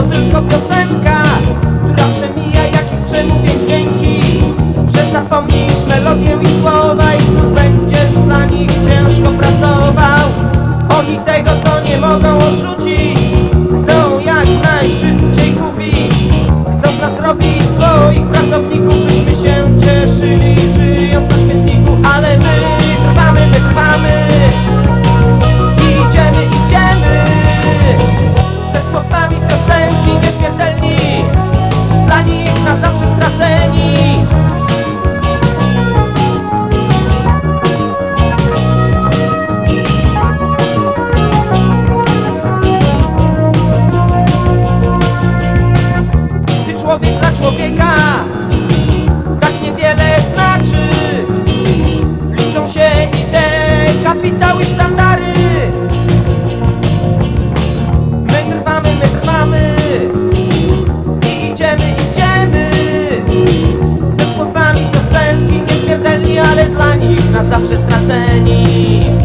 to tylko piosenka, która przemija jak i przemówień dźwięki. Że zapomnisz melodię i słowa i znów będziesz dla nich ciężko pracował. Oni tego co nie mogą odrzucić na zawsze straceni.